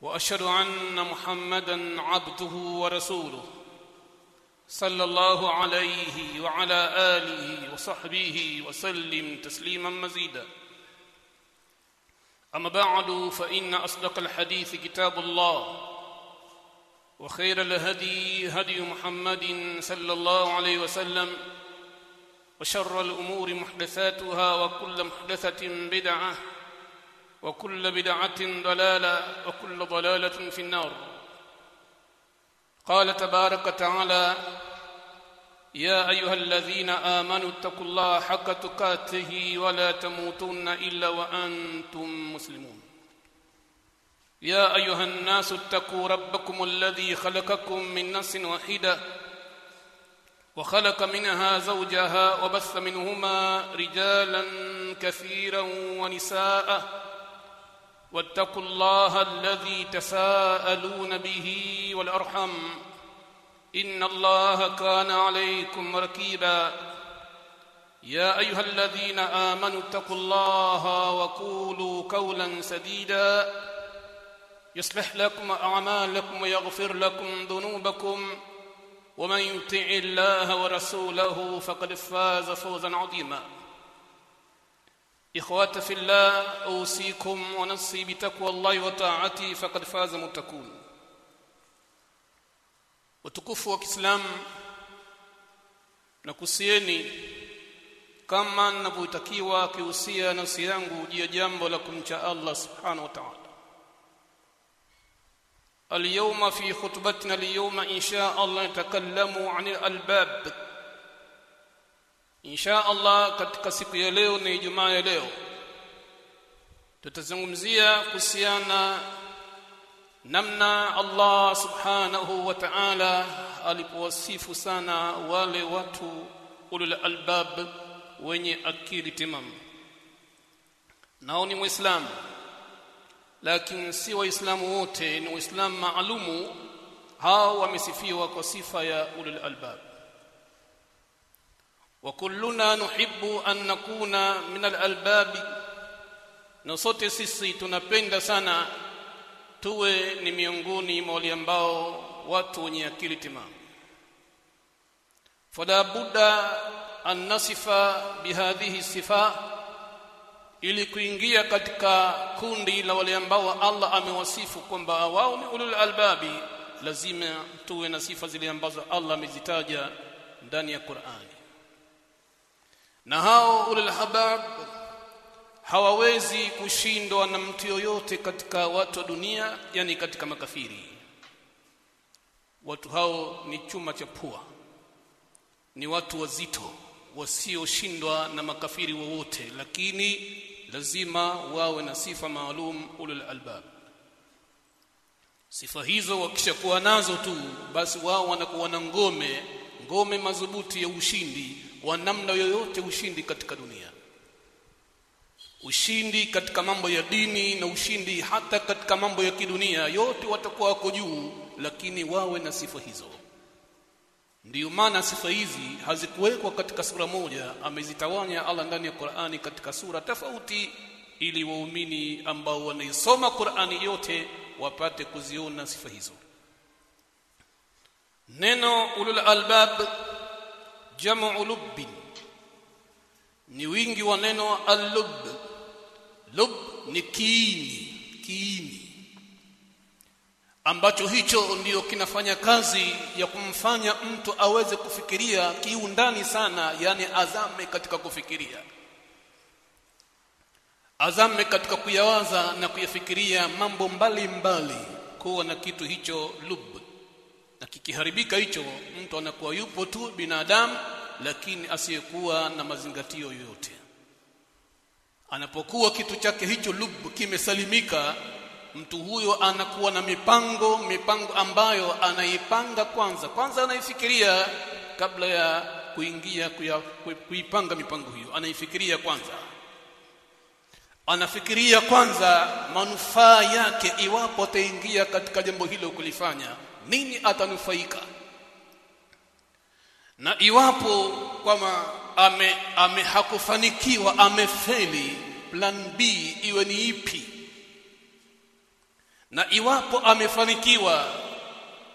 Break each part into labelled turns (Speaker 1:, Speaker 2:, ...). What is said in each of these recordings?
Speaker 1: وأشهد أن محمدا عبده ورسوله صلى الله عليه وعلى آله وصحبه وسلم تسليما مزيدا. أما بعد فإن أصدق الحديث كتاب الله وخير الهدي هدي محمد صلى الله عليه وسلم وشر الأمور محدثاتها وكل محدثة بدعة وكل بدعة ضلالة وكل ضلالة في النار. قال تبارك وتعالى يا أيها الذين آمنوا اتقوا الله حق تقاته ولا تموتن إلا وأنتم مسلمون. يا أيها الناس اتقوا ربكم الذي خلقكم من نفس واحدة وخلق منها زوجها وبث منهما رجالا كثيرا ونساء واتقوا الله الذي تساءلون به والأرحم إن الله كان عليكم ركيبا. يا أيها الذين آمنوا اتقوا الله وقولوا قولا سديدا. يصلح لكم أعمالكم ويغفر لكم ذنوبكم. ومن يطع الله ورسوله فقد فاز فوزا عظيما. إخوات في الله أوصيكم ونصي بتقوى الله وطاعته فقد فاز متكون وتكف وكسلام نكسيني كما نبو تكيوا كيوسيا نصيانه جي جامب لكم شاء الله سبحانه وتعالى اليوم في خطبتنا اليوم إن شاء الله نتكلم عن الألباب insha allah katika siku ya leo na ijumaa ya leo. Tutazungumzia kuhusiana namna allah subhanahu wa ta'ala alipowasifu sana wale watu ulul albab wenye akili timamu. Nao ni muislamu lakini si waislamu wote ni waislamu maalumu hao wamesifiwa kwa sifa ya ulul albab kulluna nuhibbu an nakuna min alalbab na sote sisi tunapenda sana tuwe ni miongoni mwa wale ambao watu wenye akili timamu. Fala budda an nasifa bihadhihi sifa. Ili kuingia katika kundi la wale ambao Allah amewasifu kwamba wao ni ulul albabi lazima tuwe na sifa zile ambazo Allah amezitaja ndani ya Qur'ani na hao ulul habab hawawezi kushindwa na mtu yoyote katika watu wa dunia yani katika makafiri. Watu hao ni chuma cha pua. Ni watu wazito wasioshindwa na makafiri wowote lakini lazima wawe na sifa maalum ulul albab. Sifa hizo wakishakuwa nazo tu basi wao wanakuwa na ngome ngome madhubuti ya ushindi wa namna yoyote ushindi katika dunia. Ushindi katika mambo ya dini na ushindi hata katika mambo ya kidunia yote watakuwa wako juu lakini wawe na sifa hizo. Ndiyo maana sifa hizi hazikuwekwa katika sura moja amezitawanya Allah ndani ya Qur'ani katika sura tofauti ili waumini ambao wanaisoma Qur'ani yote wapate kuziona sifa hizo. Neno ulul albab jamu lubbin. Ni wingi wa neno al-lubb lubb ni kiini kiini. Ambacho hicho ndiyo kinafanya kazi ya kumfanya mtu aweze kufikiria kiundani sana yani azame katika kufikiria. Azame katika kuyawaza na kuyafikiria mambo mbalimbali kuwa na kitu hicho lub na kikiharibika hicho mtu anakuwa yupo tu binadamu lakini asiyekuwa na mazingatio yoyote. Anapokuwa kitu chake hicho lub kimesalimika mtu huyo anakuwa na mipango mipango ambayo anaipanga kwanza. Kwanza anaifikiria kabla ya kuingia kuya, kuipanga mipango hiyo. Anaifikiria kwanza. Anafikiria kwanza manufaa yake iwapo ataingia katika jambo hilo kulifanya nini atanufaika? Na iwapo kwamba ame, ame hakufanikiwa amefeli plan B iwe ni ipi? Na iwapo amefanikiwa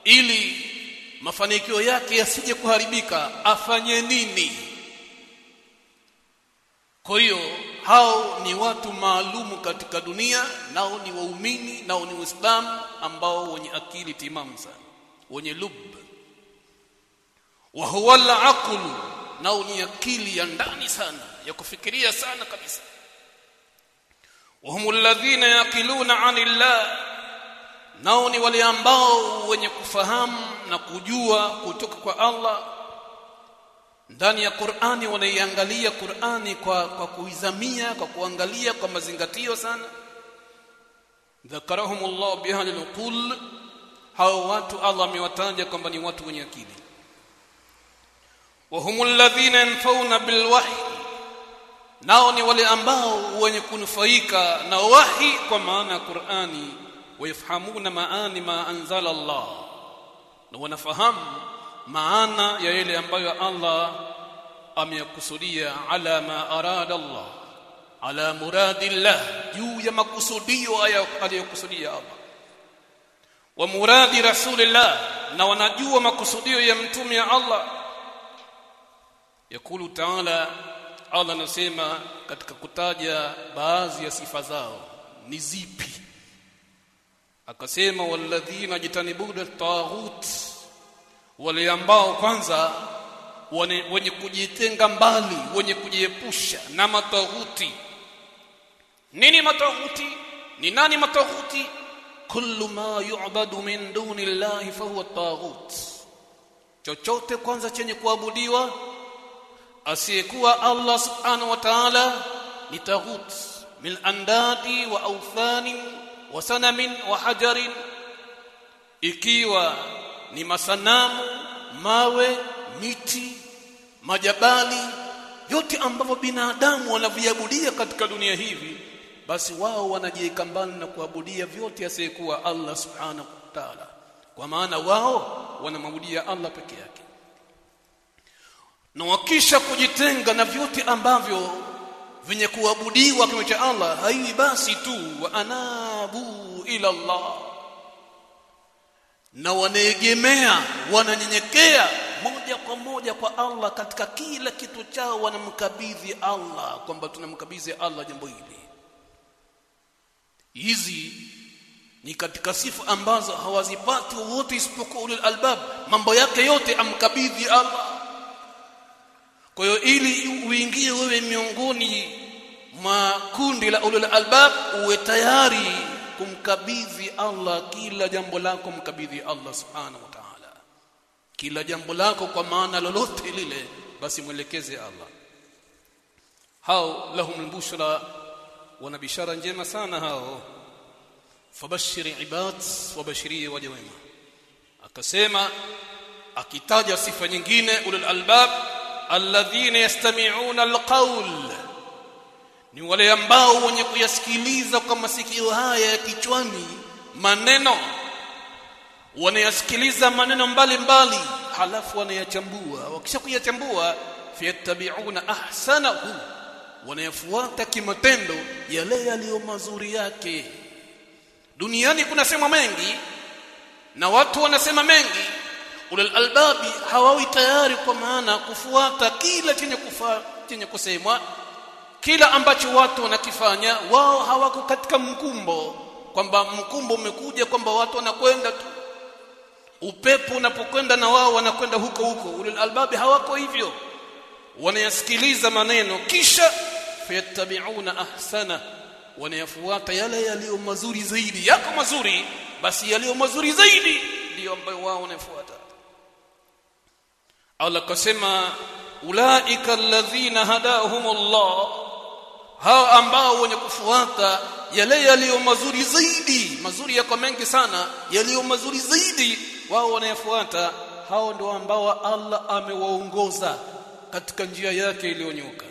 Speaker 1: ili mafanikio yake yasije kuharibika afanye nini? Kwa hiyo hao ni watu maalumu katika dunia nao ni waumini nao ni waislamu ambao wenye akili timamu sana wenye lub. Wa huwa al nao ni akili ya ndani sana ya kufikiria sana kabisa. Wahum alladhina yaqiluna anillah nao ni wale ambao wenye kufahamu na kujua kutoka kwa Allah ndani ya Qur'ani wanaiangalia Qur'ani kwa kwa kuizamia kwa kuangalia kwa mazingatio sana. Dhakarahumullah bihal alqul hao watu Allah amewataja kwamba ni watu wenye akili. Wahumul ladhina yanfauna bilwahi nao ni wale ambao wenye kunufaika na wahi kwa maana ya Qur'ani wayafahamuna maani ma anzala Allah. Na wanafahamu maana ya yale ambayo Allah ameyakusudia ala ma arada Allah ala muradillah juu ya makusudio aliyokusudia Allah wa muradi rasulillah na wanajua makusudio ya mtume ya Allah yakulu taala Allah anasema katika kutaja baadhi ya sifa zao ni zipi akasema walladhina jitanibuna taghut wale ambao kwanza wenye kujitenga mbali wenye kujiepusha na matawuti nini matawuti ni nani matawuti kullu ma yu'badu min duni llahi fahuwa taghut. Chochote kwanza chenye kuabudiwa asiyekuwa Allah subhanahu wa ta'ala ni taghut. Min andadi wa awthani wa sanamin wa hajarin. Ikiwa ni masanamu mawe miti majabali yote ambavyo binadamu wanaviabudia katika dunia hivi basi wao wanajiweka mbali na kuabudia vyote asiyekuwa Allah subhanahu wa ta'ala. Kwa maana wao wanamwabudia Allah peke yake. Na wakisha kujitenga na vyote ambavyo venye kuabudiwa kinyume cha Allah haiwi basi tu wa anabu ila Allah na wanaegemea wananyenyekea moja kwa moja kwa Allah katika kila kitu chao wanamkabidhi Allah kwamba tunamkabidhi Allah jambo hili. Hizi ni katika sifa ambazo hawazipati wote isipokuwa ulul albab mambo yake yote amkabidhi Allah. Kwa hiyo ili uingie wewe miongoni mwa kundi la ulul albab uwe tayari kumkabidhi Allah kila jambo lako mkabidhi Allah subhanahu wa ta'ala kila jambo lako kwa maana lolote lile basi mwelekeze Allah hao lahum albushra wana bishara njema sana hao fabashiri ibad wabashirie waja wema akasema akitaja sifa nyingine ulul albab alladhina yastami'una alqawl ni wale ambao wenye kuyasikiliza kwa masikio haya ya kichwani maneno. Wanayasikiliza maneno mbalimbali halafu wanayachambua. Wakisha kuyachambua fiyattabi'una ahsanahu. Wanayafuata kimatendo yale yaliyo mazuri yake. Duniani kuna sema mengi na watu wanasema mengi. Ulal albabi hawawi tayari kwa maana kufuata kila chenye kufa chenye kusemwa kila ambacho watu wanakifanya wao hawako katika mkumbo kwamba mkumbo umekuja kwamba watu wanakwenda tu. Upepo unapokwenda na wao wanakwenda huko huko. Ulul albabi hawako hivyo. Wanayasikiliza maneno kisha fayattabi'una ahsana. Wanayafuata yale yaliyo mazuri zaidi. Yako mazuri basi yaliyo mazuri zaidi ndiyo ambayo wao wanafuata Allah kasema ulaika alladhina hadahumullah hao ambao wenye kufuata yale yaliyo mazuri zaidi mazuri yako mengi sana yaliyo mazuri zaidi wao wanayafuata hao ndio ambao Allah amewaongoza katika njia yake iliyonyoka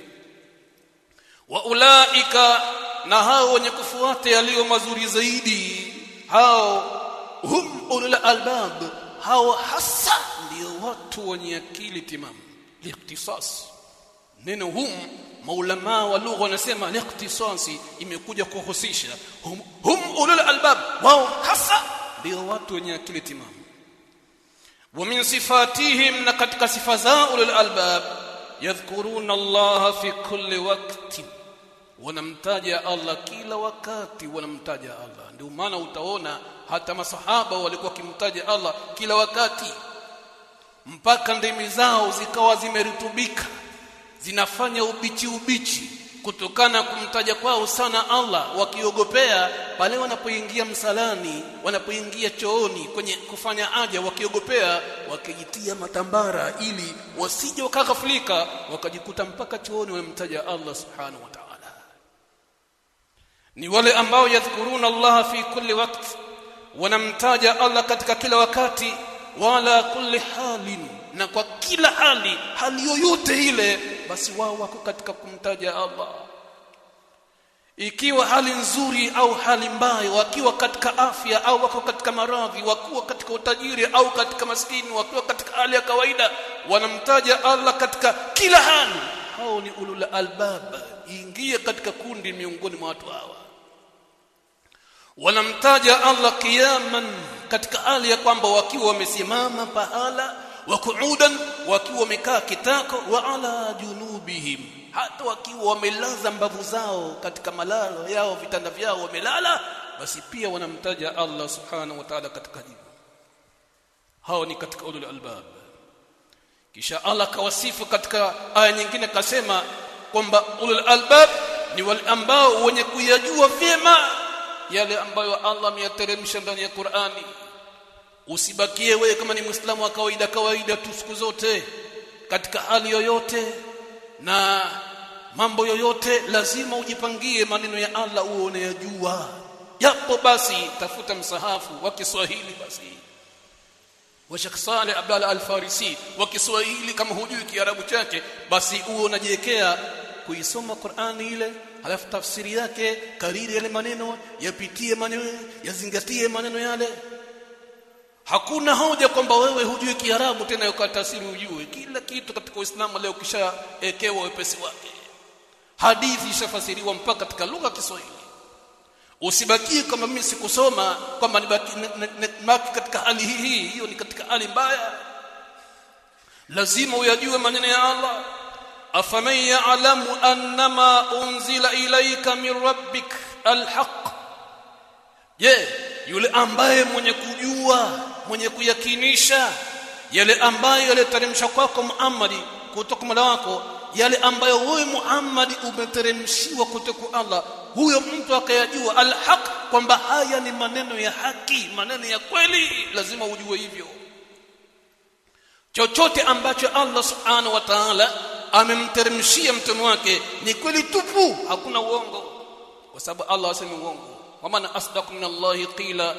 Speaker 1: wa ulaika na hao wenye kufuata yaliyo mazuri zaidi hao hum ulul albab hao hasa ndio watu wenye akili timamu liktisas neno hum maulama wa lugha wanasema liikhtisasi imekuja kuhusisha hum, hum ulul albab wao hasa ndio watu wenye akili timamu wa min sifatihim na katika sifa zao ulul albab yadhkuruna Allah fi kulli waqtin wanamtaja Allah kila wakati wanamtaja Allah ndio maana utaona hata masahaba walikuwa wakimtaja Allah kila wakati mpaka ndimi zao zikawa zimerutubika zinafanya ubichi ubichi kutokana kumtaja kwao sana Allah wakiogopea pale wanapoingia msalani wanapoingia chooni kwenye kufanya haja wakiogopea wakijitia matambara ili wasije wakaghaflika wakajikuta mpaka chooni wamemtaja Allah subhanahu wa ta'ala. Ni wale ambao yadhkuruna Allah fi kulli waqt wanamtaja Allah katika kila wakati wala kulli halin na kwa kila hali hali yoyote ile basi wao wako katika kumtaja Allah. Ikiwa hali nzuri au hali mbaya wakiwa katika afya au wako katika maradhi wakiwa katika utajiri au katika maskini wakiwa katika hali ya kawaida wanamtaja Allah katika kila hali. Hao ni ulul albab. Ingie katika kundi miongoni mwa watu hawa. Wanamtaja Allah kiyaman katika hali ya kwamba wakiwa wamesimama pahala wa kuudan wakiwa wamekaa kitako wa ala junubihim hata wakiwa wamelaza mbavu zao katika malalo yao vitanda vyao wamelala basi pia wanamtaja Allah subhanahu wa ta'ala katika hilo hao ni katika ulul albab. Kisha Allah kawasifu katika aya nyingine kasema kwamba ulul albab ni wale ambao wenye kuyajua vyema yale ambayo Allah ameyateremsha ndani ya Qur'ani usibakie wewe kama ni muislamu wa kawaida kawaida tu siku zote katika hali yoyote na mambo yoyote lazima ujipangie maneno ya Allah uone unayajua japo basi tafuta msahafu wa Kiswahili basi. Wa Sheikh Saleh Abdalla Al-Farisi wa Kiswahili kama hujui Kiarabu chake basi uwe unajiwekea kuisoma Qur'ani ile halafu tafsiri yake kariri yale maneno yapitie maneno yazingatie maneno yale hakuna hoja kwamba wewe hujui Kiarabu tena ukatafsiri ujue. Kila kitu katika Uislamu leo kishaekewa wepesi wake. Hadithi ishafasiriwa mpaka katika lugha ya Kiswahili. Usibakie kama mimi sikusoma kwamba nibaki katika hali hii hii. Hiyo ni katika hali mbaya. Lazima uyajue maneno ya Allah. Afaman ya'lamu annama unzila ilayka min rabbik alhaq. Je yule ambaye mwenye kujua mwenye kuyakinisha yale ambayo yaliteremsha kwako Muhammad kutoka Mola wako yale ambayo wewe Muhammad umeteremshiwa kutoka Allah huyo mtu akayajua alhaq kwamba haya ni maneno ya haki maneno ya kweli lazima ujue hivyo. Chochote ambacho Allah subhanahu wa ta'ala amemteremshia mtume wake ni kweli tupu hakuna uongo. Kwa sababu Allah asemi uongo. Waman asdaqu min Allah qila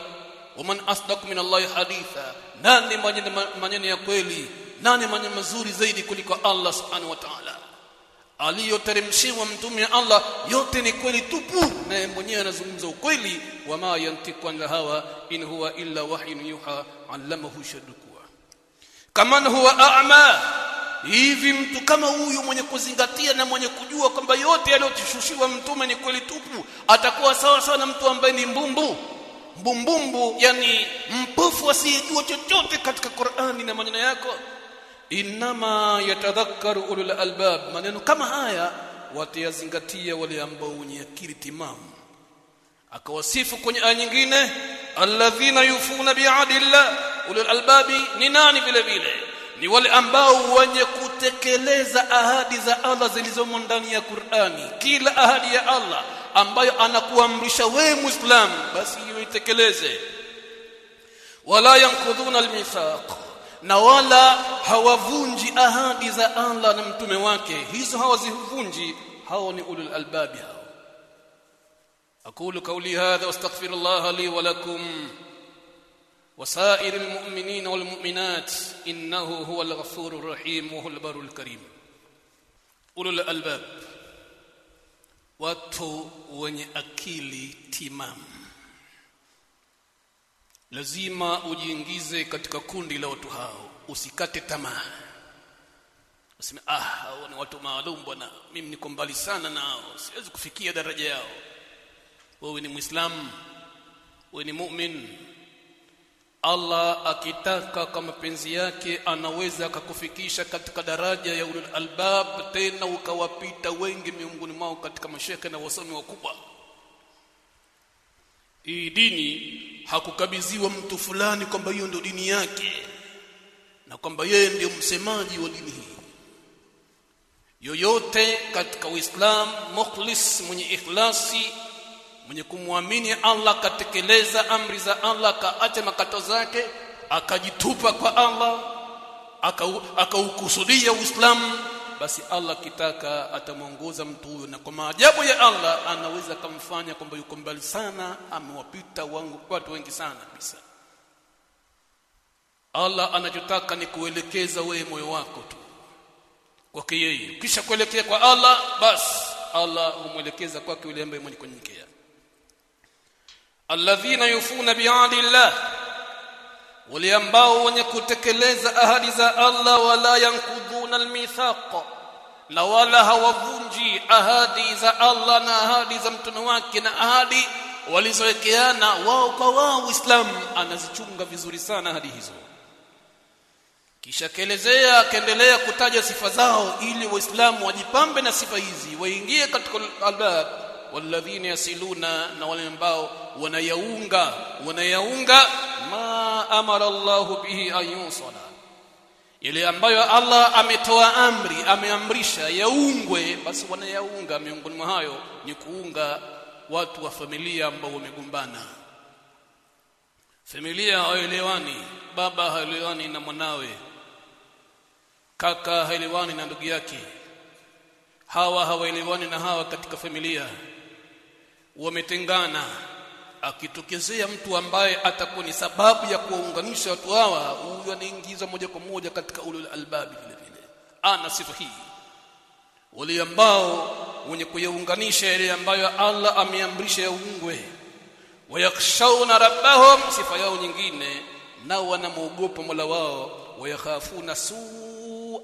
Speaker 1: waman asdaqu min Allah haditha. Nani maneno ya kweli? Nani maneno mazuri zaidi kuliko Allah subhanahu wa ta'ala? Aliyoteremshiwa mtume Allah yote ni kweli tupu. Na mwenyewe anazungumza ukweli wama yantiqu an hawa in huwa illa wahyun yuha allamahu shadukwa kaman huwa a'ma hivi mtu kama huyu mwenye kuzingatia na mwenye kujua kwamba yote yaliyotushushiwa mtume ni kweli tupu atakuwa sawa sawa na mtu ambaye ni mbumbu mbumbumbu yani mpofu asiyejua chochote katika Qur'ani na maneno yako. Inama yatadhakkaru ulul albab maneno kama haya watayazingatia wale ambao wenye akili timamu. Akawasifu kwenye aya nyingine alladhina yufuna bi'adillah ulul albabi ni nani vile vile? Ni wale ambao wenye kutekeleza ahadi za Allah zilizomo ndani ya Qur'ani. Kila ahadi ya Allah ambayo anakuamrisha wewe muislamu basi hiyo itekeleze wala yankudhuna almithaq na wala hawavunji ahadi za Allah na mtume wake hizo hawazivunji hao ni ulul albabi hao أقول قولي هذا واستغفر الله لي ولكم وسائر المؤمنين والمؤمنات إنه هو الغفور الرحيم وهو البر الكريم أولو الألباب watu wenye akili timamu. Lazima ujiingize katika kundi la watu hao. Usikate tamaa. Useme ah hao ni watu maalum bwana. Mimi niko mbali sana nao siwezi kufikia daraja yao. Wewe ni muislamu. Wewe ni mu'min Allah akitaka kwa mapenzi yake anaweza akakufikisha katika daraja ya ulul albab tena ukawapita wengi miongoni mwao katika mashekhe na wasomi wakubwa. Hii dini hakukabidhiwa mtu fulani kwamba hiyo ndio dini yake na kwamba yeye ndio msemaji wa dini hii. Yoyote katika Uislamu mukhlis mwenye ikhlasi mwenye kumwamini Allah akatekeleza amri za Allah akaacha makato zake akajitupa kwa Allah akaukusudia aka Uislamu basi Allah kitaka atamwongoza mtu huyo. Na kwa maajabu ya Allah anaweza kumfanya kwamba yuko mbali sana amewapita wangu watu wengi sana kabisa. Allah anachotaka ni kuelekeza wewe moyo wako tu kwake yeye. Kisha kuelekea kwa Allah basi Allah humwelekeza kwake yule ambaye mwenye kunyenyekea الذين يفون بعهد الله. وليمباون يكتكلز أهد ذا الله ولا ينقضون الميثاق. لولها وفنجي أهد ذا الله نهد ذا اهدى أهد. ولزوكيانا ووكواو إسلام. أنا زجونغ في زرسان أهد هزو. kisha kelezea akaendelea kutaja sifa zao ili waislamu wajipambe na sifa hizi waingie katika albab walladhina yasiluna na wale ambao wanayaunga wanayaunga ma amara Allah bihi ayusala ile ambayo Allah ametoa amri ameamrisha yaungwe basi wanayaunga. Miongoni mwa hayo ni kuunga watu wa familia ambao wamegombana. Familia haelewani baba haelewani na mwanawe kaka haelewani na ndugu yake hawa hawaelewani na hawa katika familia wametengana. Akitokezea mtu ambaye atakuwa ni sababu ya kuwaunganisha watu hawa huyu anaingiza moja kwa moja katika ulul albabi vile vile. Ana sifa hii. Wale ambao wenye kuyaunganisha yale ambayo Allah ameamrisha yaungwe. Wayakhshawna rabbahum sifa yao nyingine nao wanamwogopa Mola wao. Wayakhafuna su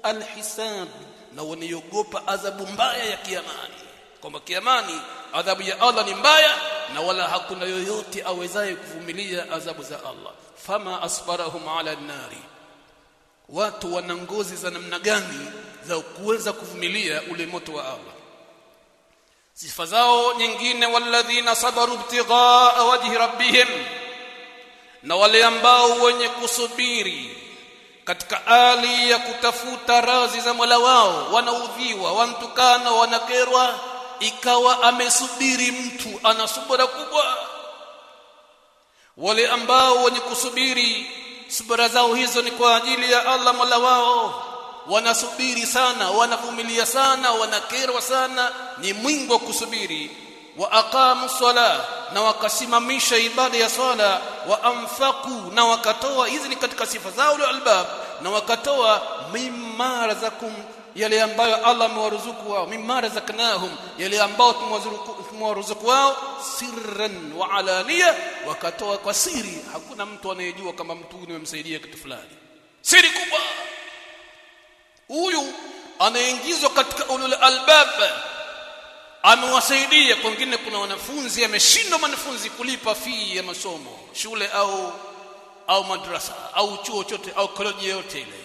Speaker 1: alhisab na wanaogopa adhabu mbaya ya kiamani kwamba kiamani adhabu ya Allah ni mbaya na wala hakuna yoyote awezaye kuvumilia adhabu za Allah. Fama asbarahum ala nari watu wana ngozi za namna gani za kuweza kuvumilia ule moto wa Allah? Sifa zao nyingine walladhina sabaru ibtighaa wajhi rabbihim na wale ambao wenye kusubiri katika hali ya kutafuta razi za Mola wao wanaudhiwa wantukana wanakerwa ikawa amesubiri mtu ana subira kubwa. Wale ambao wenye kusubiri subira zao hizo ni kwa ajili ya Allah Mola wao. Wanasubiri sana wanavumilia sana wanakerwa sana. Ni mwingi wa kusubiri. Wa aqamu sala na wakasimamisha ibada ya sala wa amfaku na wakatoa hizi ni katika sifa zao albab na wakatoa mimma razakum yale ambayo Allah amewaruzuku wao mimma razaknahum yale ambayo tumewaruzuku wao sirran wa alania wakatoa kwa siri. Hakuna mtu anayejua kama mtu huyu nimemsaidia kitu fulani. Siri kubwa. Huyu anaingizwa katika ulul albab amewasaidia. Pengine kuna wanafunzi ameshindwa wanafunzi kulipa fee ya masomo shule au au madrasa au chuo chote au college yote ile.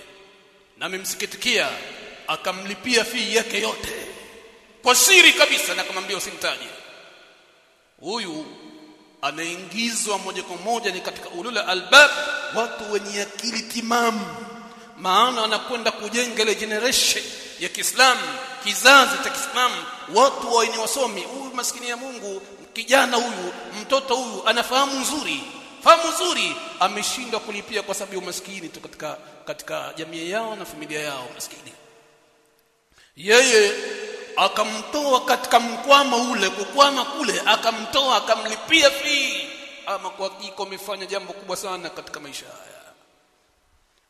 Speaker 1: Na amemsikitikia akamlipia fee yake yote. Kwa siri kabisa na kumwambia usimtaje. Huyu anaingizwa moja kwa moja ni katika ulula albab watu wenye akili timamu. Maana anakwenda kujenga ile generation ya Kiislamu kizazi cha Kiislamu. Watu wa ni wasomi. Huyu maskini ya Mungu kijana huyu mtoto huyu anafahamu nzuri. Fahamu nzuri ameshindwa kulipia kwa sababu ya umaskini tu katika katika jamii yao na familia yao maskini yeye akamtoa katika mkwama ule kukwama kule akamtoa akamlipia fii ama kwa hakika amefanya jambo kubwa sana katika maisha haya.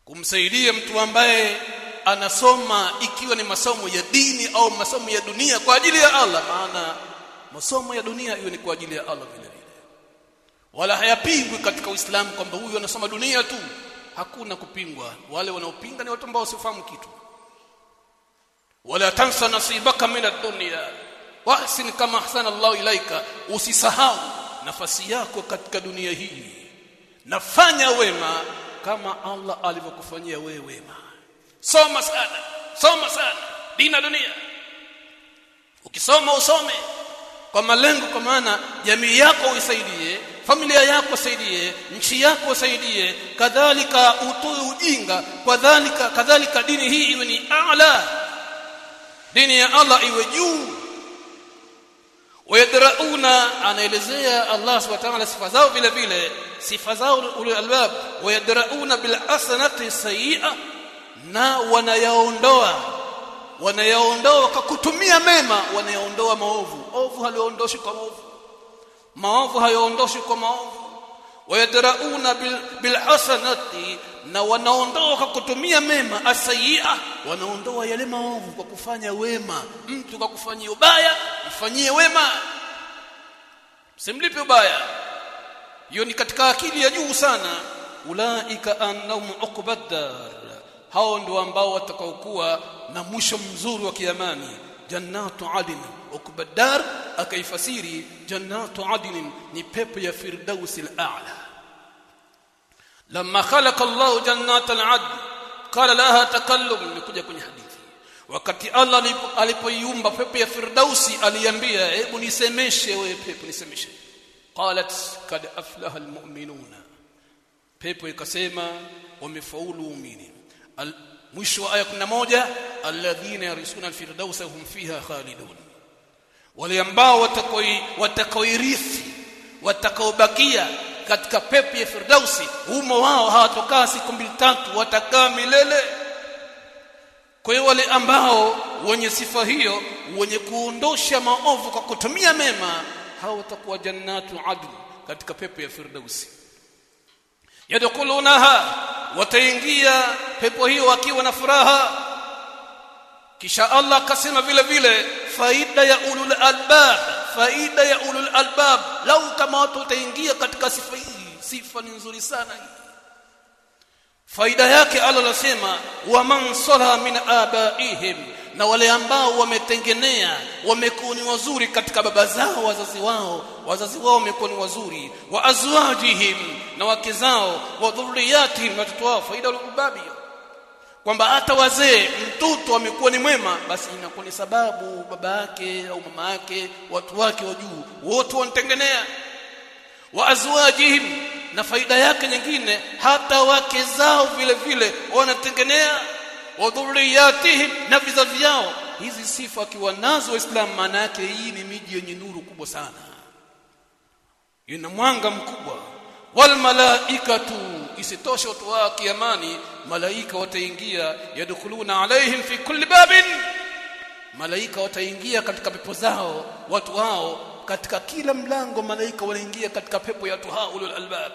Speaker 1: Kumsaidia mtu ambaye anasoma ikiwa ni masomo ya dini au masomo ya dunia kwa ajili ya Allah maana masomo ya dunia hiyo ni kwa ajili ya Allah vile vile. Wala hayapingwi katika Uislamu kwamba huyu anasoma dunia tu. Hakuna kupingwa. Wale wanaopinga ni watu ambao wasifahamu kitu wala tansa nasibaka min ad-dunya. Wahsin kama ahsana Allah ilaika. Usisahau nafasi yako katika dunia hii. Nafanya wema kama Allah alivyokufanyia wewe wema. Soma sana soma sana. Dina dunia. Ukisoma usome. Kwa malengo kwa maana jamii yako uisaidie familia yako usaidie nchi yako usaidie kadhalika utoe ujinga kadhalika kadhalika dini hii iwe ni a'la dini ya Allah iwe juu. Wayadrauna anaelezea Allah subhanahu wa ta'ala sifa zao vile vile. Sifa zao ulul albab. Wayadrauna bil hasanati sayi'a na wanayaondoa. Wanayaondoa kwa kutumia mema. Wanayaondoa maovu. Ovu haliondoshi kwa maovu. Maovu hayaondoshi kwa maovu wayadrauna bil, bil hasanati na wanaondoa kwa kutumia mema asayia wanaondoa yale maovu kwa kufanya wema. Mtu kwa kufanyia ubaya mfanyie wema. Simlipe ubaya. Hiyo ni katika akili ya juu sana. Ulaika annahum uqbaddar hao ndio ambao watakaokuwa na mwisho mzuri wa kiamani. Jannatu عقب الدار اكيفسيري جنات عدن ني يا فردوس الأعلى. لما خلق الله جنات العدن قال لها تكلم نكوجا كني حديثي. وقت الله اليوم بيب يا فردوس اليامبيا ابو نسمشه وي بيب نسمشه قالت قد أفلح المؤمنون. بيب يكسما ومفعولوا مؤمنين مشوا آية الذين يرثون الفردوس هم فيها خالدون. Wale ambao watakoi watakaoirithi watakaobakia katika pepo ya firdausi humo wao hawatokaa siku mbili tatu watakaa milele. Kwa hiyo wale ambao wenye sifa hiyo wenye kuondosha maovu kwa kutumia mema hao watakuwa jannatu adn katika pepo ya firdausi. Yadkhulunaha wataingia pepo hiyo wakiwa na furaha. Kisha Allah akasema vile vile faida ya ulul albab faida ya ulul albab. Lau kama watu wataingia katika sifa hii sifa ni nzuri sana hii. Faida yake Allah anasema wa man sala min abaihim na wale ambao wametengenea wamekuwa ni wazuri katika baba zao wazazi wao wazazi wao wamekuwa ni wazuri. Wa azwajihim na wake zao wa dhurriyatihim watoto wao faida ubabi kwamba hata wazee mtoto amekuwa ni mwema basi inakuwa ni sababu baba yake au mama yake watu wake wa juu wote wanatengenea wa azwajihim na faida yake nyingine hata wake zao vile vile wanatengenea wa dhurriyatihim na vizazi vyao. Hizi sifa akiwa nazo waislamu maana yake hii ni miji yenye nuru kubwa sana. Ina mwanga mkubwa wal malaikatu. Isitoshe watu wa kiamani malaika wataingia yadkhuluna alaihim fi kulli babin. Malaika wataingia katika pepo zao watu hao katika kila mlango malaika wanaingia katika pepo ya watu hao ulul albab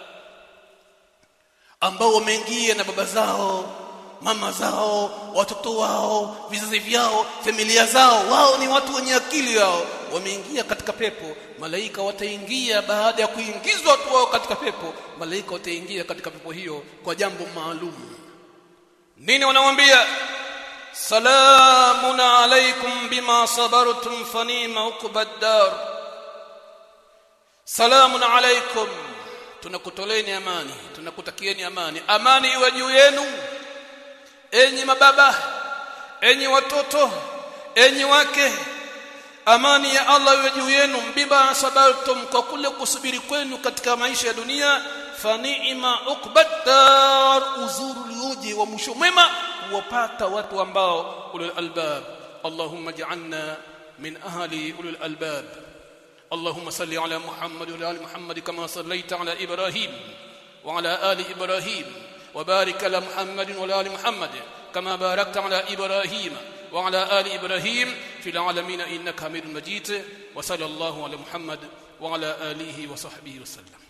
Speaker 1: ambao wameingia na baba zao mama zao watoto wao vizazi vyao familia zao. Wao ni watu wenye akili yao. Wameingia katika pepo malaika wataingia. Baada ya kuingizwa watu wao katika pepo malaika wataingia katika pepo hiyo kwa jambo maalum. Nini wanamwambia? Salamun alaykum bima sabartum fanima uqbaddar salamun alaykum. Tunakutoleni amani tunakutakieni amani. Amani iwe juu yenu enyi mababa enyi watoto enyi wake amani ya Allah iwe juu yenu bima sabartum kwa kule kusubiri kwenu katika maisha ya dunia fa ni'ma uqbaddar uzuru liuji wa mwisho mwema wapata watu ambao ulul albab Allahumma ij'alna min ahli ulul albab اللهم صل على محمد وعلى ال محمد كما صليت على إبراهيم وعلى ال إبراهيم وبارك على محمد آل محمد كما باركت على إبراهيم وعلى آل إبراهيم في العالمين إنك حميد مجيد وصلى الله على محمد وعلى آله وصحبه وسلم.